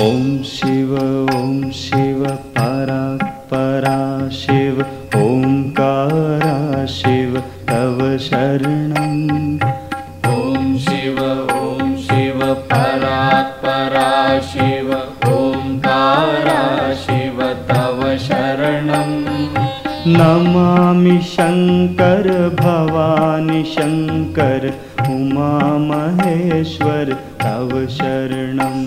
ॐ शिव ॐ शिव परा परा शिव ओंकारा शिव तव शरणम् ॐ शिव ॐ शिव परात्परा शिव ओंकारा शिव तव शरणम् नमामि शङ्कर भवानि शङ्कर उमा महेश्वर तव शरणम्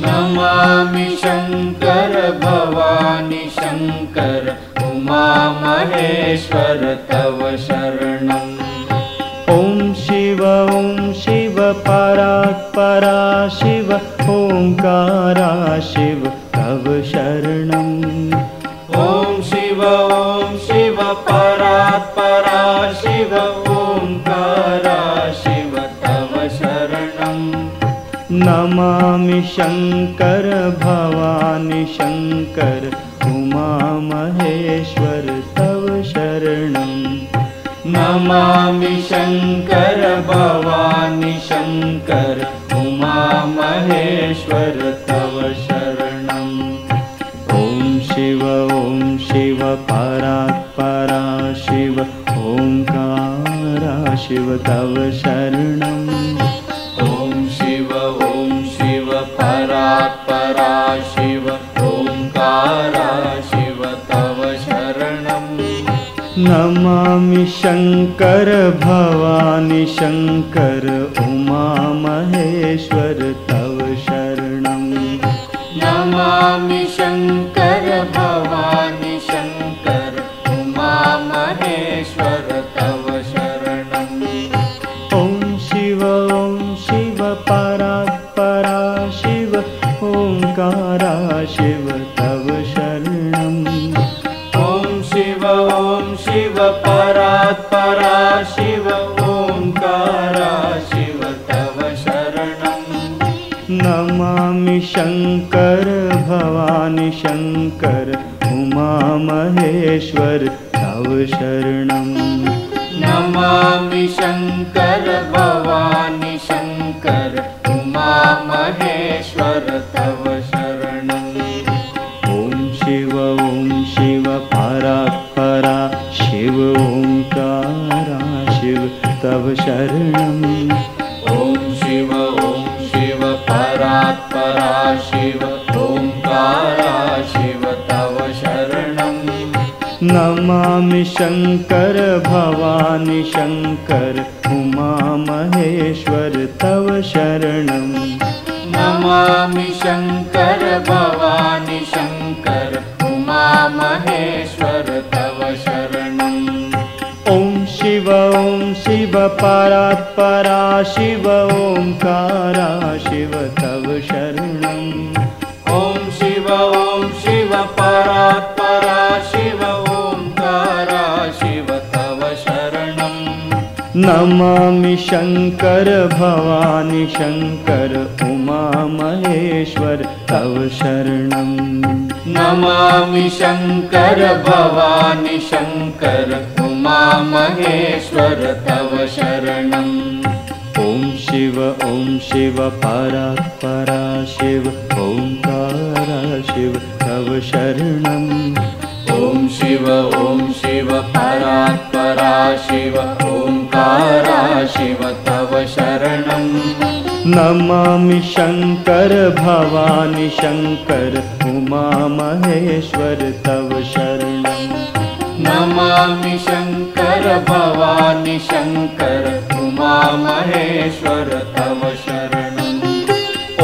नमामि शङ्कर भवानि शङ्कर उमा महेश्वर तव शरणम्। ॐ शिव ॐ शिव परात्परा शिव ओंकारा शिव तव शरणम्। ॐ शिव ॐ शिव परात्परा शिव नमामि शङ्कर भवानि शङ्कर उमा महेश्वर तव शरणम् नमामि शङ्कर भवानि शङ्कर उमा महेश्वर तव शरणम् ॐ शिव ॐ शिव शिव ओंकारा शिव तव शरणम् शिव ओंकारा शिव तव शरणम् नमामि शङ्कर भवानि शङ्कर उमा महेश्वर तव शरणम् नमामि शङ्कर भवानि शङ्कर उमा महेश्वर तव शरणम् ॐ शिव ॐ शिव परात्परा शिव नमामि शङ्कर भवानि शङ्कर उमा महेश्वर तव शरणम्। नमामि शङ्कर भवानि नमामि शङ्कर भवानि शङ्कर उमा महेश्वर तव शरणम् नमामि शङ्कर भवानि शङ्कर उमा महेश्वर तव शरणम् ॐ शिव ॐ शिव परात्परा शिव ओंकारा शिव तव शरणम् नमामि शङ्कर भवानि शङ्कर उमा महेश्वर तव शरणम् नमामि शङ्कर भवानि शङ्कर उमा महेश्वर तव शरणम् ॐ शिव ॐ शिव परात्परा शिव ओंकारा शिव तव शरणम् ॐ शिव ॐ शिव परात्परा शिव ओंकारा शिव तव शरणम् नमामि शङ्कर भवानि शङ्कर उमा महेश्वर तव शरणम् नमामि शङ्कर भवानि शङ्कर उमा महेश्वर तव शरणम्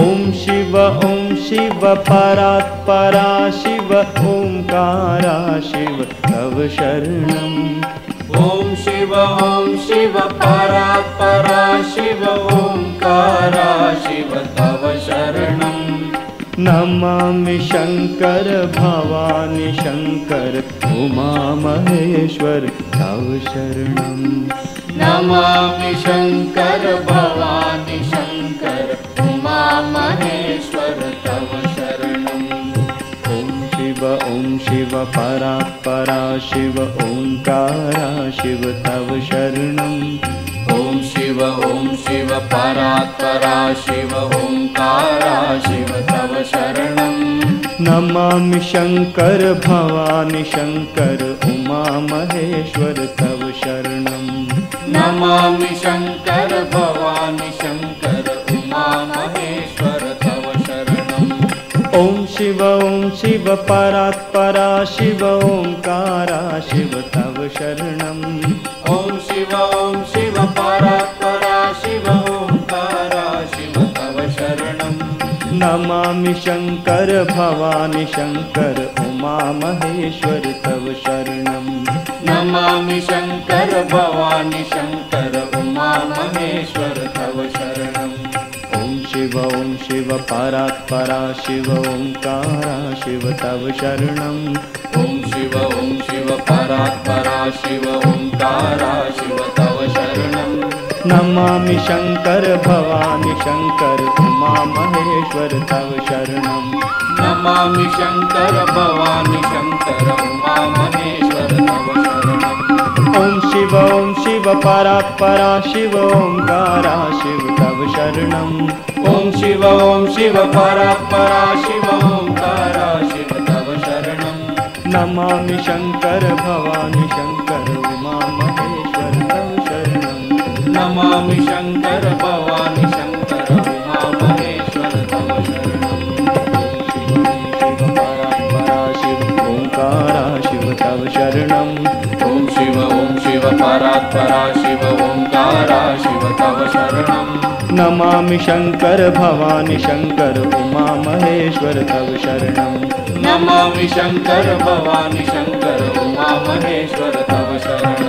ॐ शिव ॐ शिव परात्परा शिव ओंकारा शिव तव शरणम् ॐ शिव ॐ शिव परात्परा शिव ओंकारा शिव तव शरणम् नमामि शङ्कर भवानि शङ्कर उमा महेश्वर तव शरणम् नमामि शङ्कर भवानि ॐ शिव परात्परा शिव ओंकारा शिव तव शरणम् ॐ शिव शिव ॐ शिव परात्परा शिव ओङ्कारा शिव तव शरणम् नमामि शङ्कर भवानि शङ्कर उमा महेश्वर तव शरणम् नमामि शङ्कर भवानि शङ्कर शिव ॐ शिव परात्परा शिव ओङ्कारा शिव तव शरणम्। ॐ शिव ॐ शिव परात्परा शिव ओङ्कारा शिव तव शरणम्। नमामि शङ्कर भवानि शङ्कर उमा महेश्वर तव शरणम्। नमामि शङ्कर भवानि शङ्कर उमा महेश्वर शिव ॐ शिव परात्परा शिव ओङ्कारा शिव तव शरणम्। ॐ शिव ॐ शिव परात्परा शिव ओङ्कारा शिव तव शरणम्। नमामि शङ्कर भवानि शङ्कर उमा महेश्वर तव शरणम्। नमामि शङ्कर भवानि शङ्कर उमा महेश्वर तव शरणम्। ॐ शिव ॐ शिव परात्परा शिव ओङ्कारा शिव तव शरणम्। ॐ शिव ॐ शिव परात्परा शिव ओङ्कारा शिव तव शरणम् नमामि शङ्कर भवानि शङ्कर नमामि शङ्कर भवानि शङ्कर उमा महेश्वर तव शरणम् नमामि शङ्कर भवानि शङ्कर उमा महेश्वर तव शरणम्